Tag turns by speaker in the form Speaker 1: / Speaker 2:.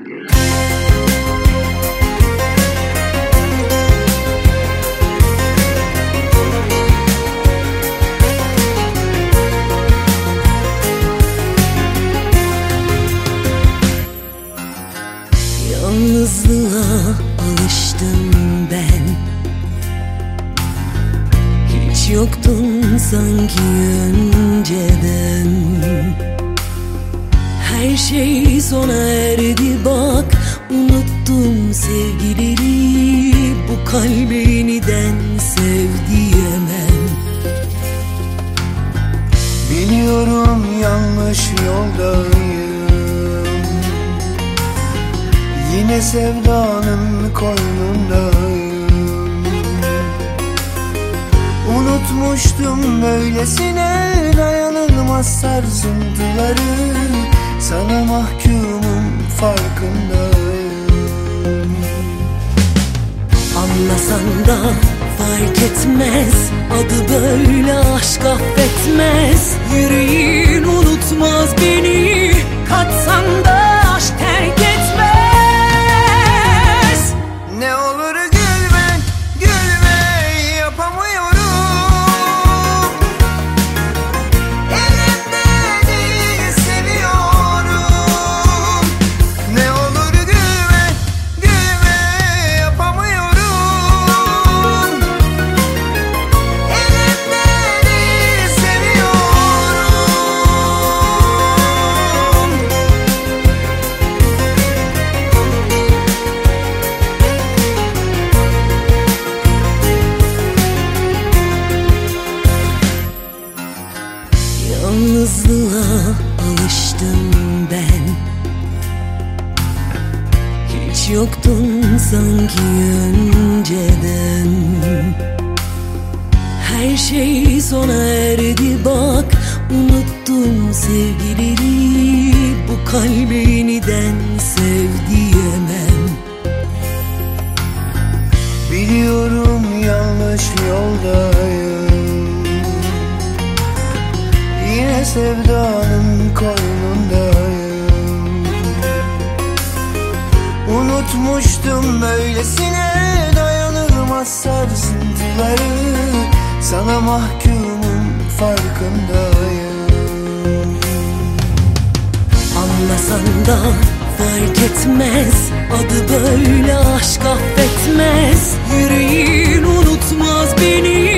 Speaker 1: Yalnızlığa alıştım ben. Hiç yoktun sanki önceden Her şey sona erdi bak Unuttum sevgileri Bu kalbe yeniden sev
Speaker 2: Biliyorum yanlış yoldayım. Yine sevdanın koynundayım. Unutmuştum böylesine dayanılmaz sarsıntıları Sana mahkumum farkındayım.
Speaker 1: Anlasan da fark etmez Adı böyle aşk affetmez. Yüreğin alıştım ben. Hiç yoktun sanki önceden. Her şey sona erdi bak Unuttum sevgileri Bu kalbe yeniden sev diyemem.
Speaker 2: Biliyorum yanlış yoldayım. Yine sevdanın koynundayım Unutmuştum böylesine dayanılmaz sarsıntıları. Sana mahkumum farkındayım.
Speaker 1: Anlasan da fark etmez Adı böyle aşk affetmez. Yüreğin unutmaz beni